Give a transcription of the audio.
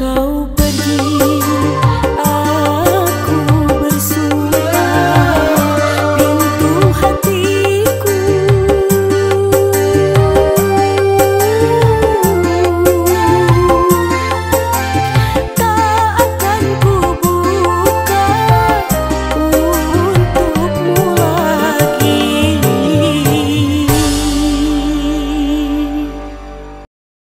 go.